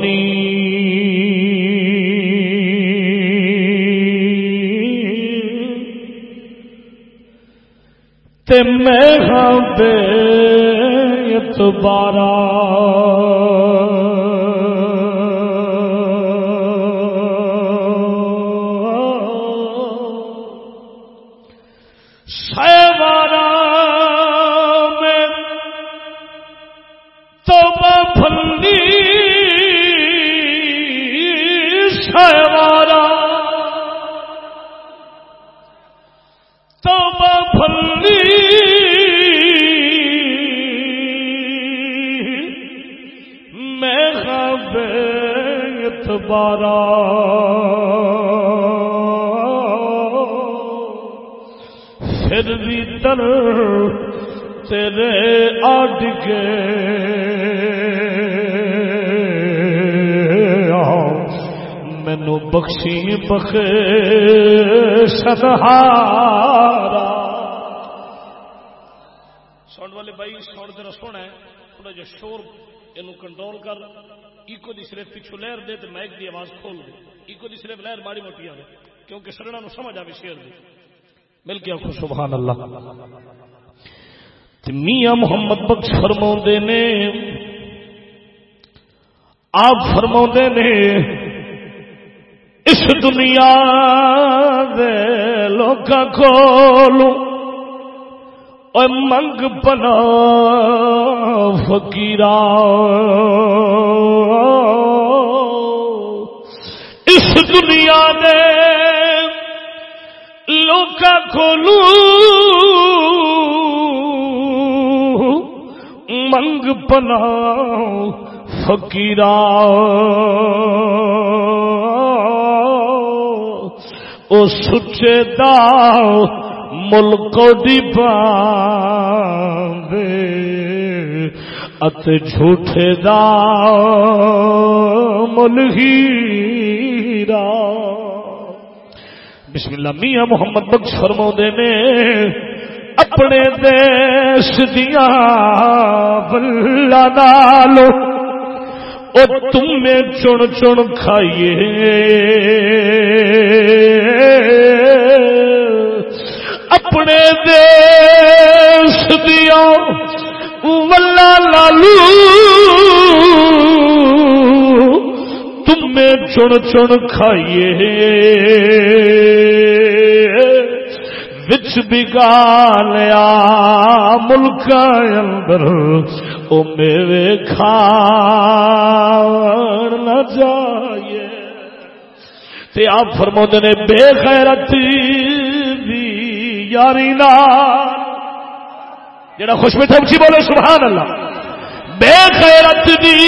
بنی تے میں ہاں بے اتبارہ اتبارا پھر بھی تر تیرے اڈ کے مینو بخشی بخ سدہارا سن والے بھائی، سن تیرا سونا ہے تھوڑا جا شور یہ کنٹرول کر۔ ایکو دی صرف پچھو لہر دے تو مائک دی آواز کھول دے۔ ایکو دی صرف لہر ماڑی موٹی آئے کیونکہ سرنا نو سمجھ آئے شیر دی۔ مل کے آخو سبحان اللہ۔ تے میاں محمد بخش فرما نے، آپ فرما نے، اس دنیا دے لوکاں کولوں اے منگ پنا فقیرا دنیا دے لوکا کھولو منگ پنا فقیرا او سچے دا ملک دی باندے ات جھوٹے دا ملہیرا بسم اللہ، میاں محمد بخش فرما نے، اپنے دیش دیا بلا نالو او تم چن چن کھائیے۔ اپنے دیش دیا ولا لالو چن چن کھائیے۔ وچ بگالیا ملک اندر، او میرے کھان نہ جائیے تے آپ فرما نے، بے غیرت دی یاری نا جڑا خوش میٹھا اچھی بولے، سبحان اللہ۔ بے غیرت دی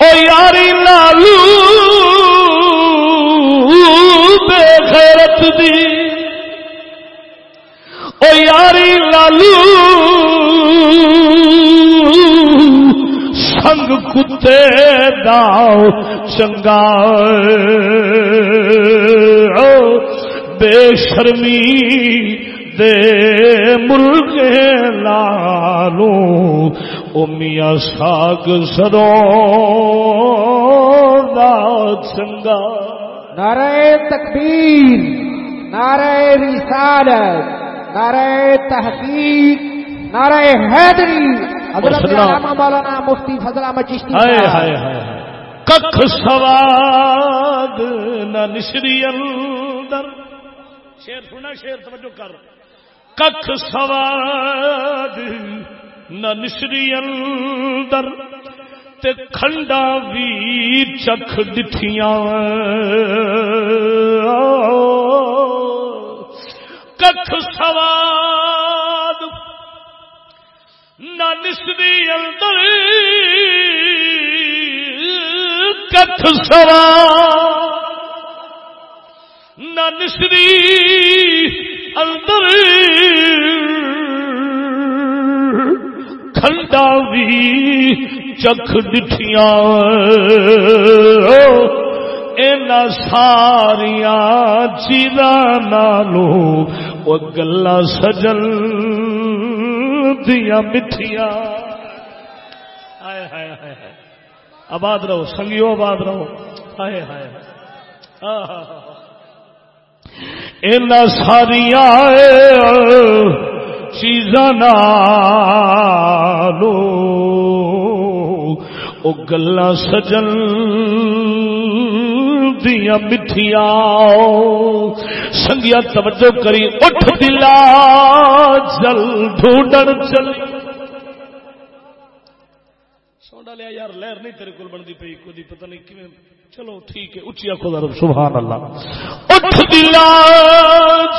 او یاری لالو غیرت دی او یاری لالو، سنگ کتے داؤ چنگا بے شرمی دے ملک لالو، او میاں ساگ سروں دا چنگا۔ نعرہ تکبیر نعرہ رسالت نعرہ تحقیق نعرہ حیدری حضرت۔ علامہ مولانا مفتی فضل احمد چشتی ہائے صاحب۔ ہائے ہائے ہائے۔ ککھ سواد نہ نشری اندر شیر سنا شیر توجہ کر ککھ سواد نہ نشری اندر تے کھنڈا بھی چکھ ڈٹھیاں ککھ سواد نہ نسری اندر۔ کتھ سوا نہ نسری اندر۔ کھنڈا بھی چکھ ڈٹھیاں۔ اینا ساریاں چیزاں نالو وہ گلا سجل دیا مٹھیاں۔ ہائے ہائے ہائے آباد رہو سنگیو آباد رہو۔ ہائے ہائے ان ساریا چیزاں نالو او گلا سجن دیا مٹھیا سنگیا توجہ کری، اٹھ دلا چل ڈھونڈن چلی۔ سوڈا لیا، یار، لہر نہیں تیرے کول بنتی پی کو پتہ نہیں کیویں۔ چلو، ٹھیک ہے اچھی آخو ذرا سبحان اللہ۔ اٹھ دلا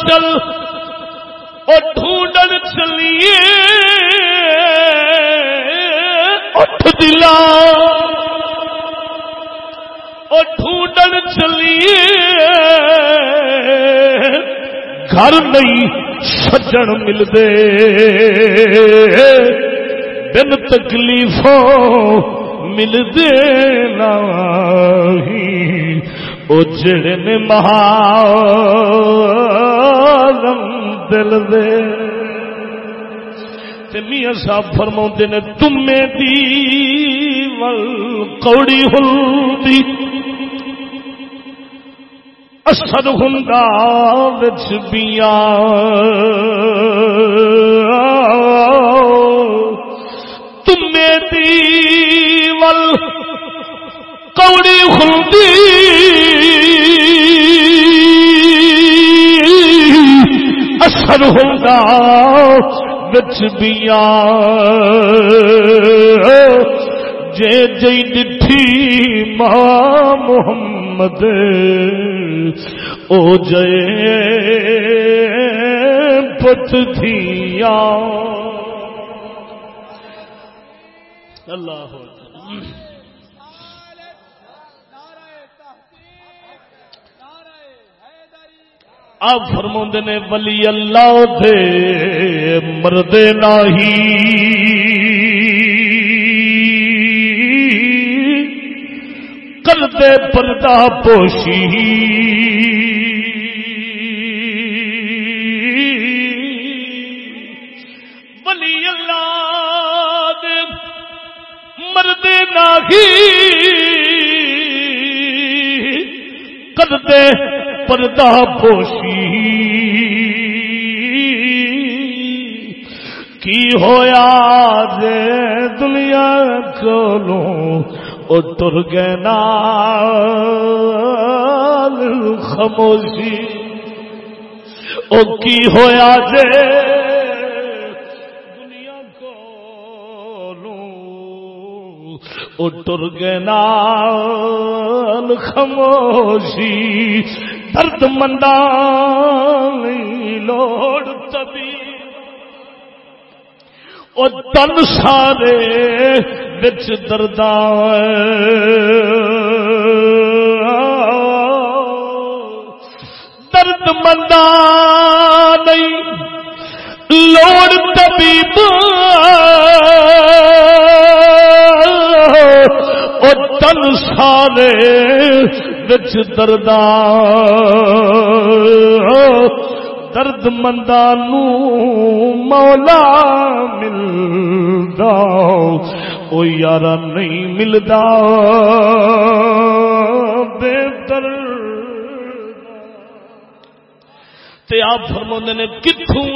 چل اٹھ ڈھونڈن چلیے۔ اٹھ دلا ڈھونڈن چلیے۔ گھر نہیں، سجن ملتے بن تکلیفوں ملتے وہ جڑے نے مہا دل دے۔ میاں صاحب فرما نے، تمے دی ول کوڑی ہلدی اثر ہوں بیا تمے دی ول کوڑی ہلدی اثر ہوں بچ بیا جے جی ڈٹھی ماں محمد او جے پت دیا اللہ آپ فرما نے، ولی اللہ دے مرد نہیں کرتے پردہ پوشی۔ ولی اللہ مرد کرتے پردہ پوشی کی ہویا دے دنیا کولو او تر گئے نال خموشی او کی ہویا دے دنیا کولو او تر گئے نال خموشی درد مندان لوڑ تبھی۔ او تن سارے بچ درد درد مندان لوڑ طبیب او تن سارے بچ درد درد مندانو مولا ملدا، او یارا نہیں ملدا، بے درد تے آپ فرما نے کتوں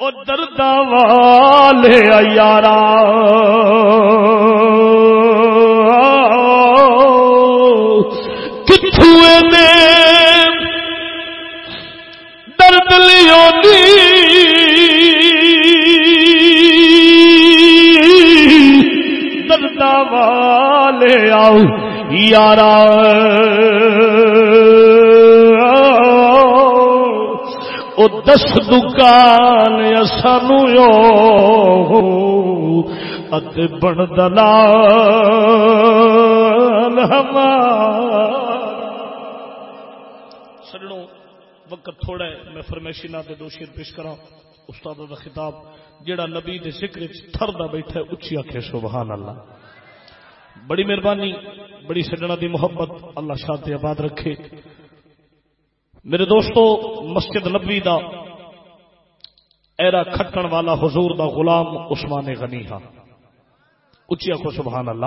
او درد والے یارا۔ کتوں نے درد لیا درد والے آؤ یارا۔ او دس دکان سانو ات بن دلال سجڑوں وقت تھوڑا ہے، میں فرمیشی نہ دو شیر پیش کرا استاد دا خطاب، جیڑا نبی دے ذکر تھر دا بیٹھا ہے، اچھی آکھے، سبحان اللہ۔ بڑی مہربانی، بڑی سجنا دی محبت، اللہ شاد آباد رکھے۔ میرے دوستو، مسجد نبی دا ایرا کھٹن والا حضور دا غلام عثمان غنی ہا۔ اچیا کو سبحان اللہ۔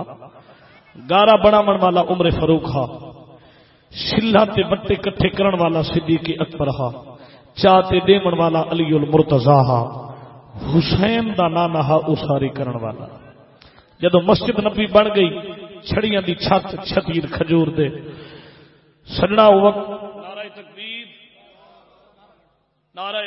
گارا بناون والا عمر فاروق ہا۔ شلہ تے بٹے کٹھے کرن والا صدیق اکبر ہا۔ چاہتے دیمن والا علی المرتضی ہا۔ حسین دا نانا ہا اساری کرن والا۔ جدو مسجد نبی بن گئی، چھڑیاں دی چھت چھتیر کھجور دے۔ سجنا وقت نعرہ تکبیر نعرہ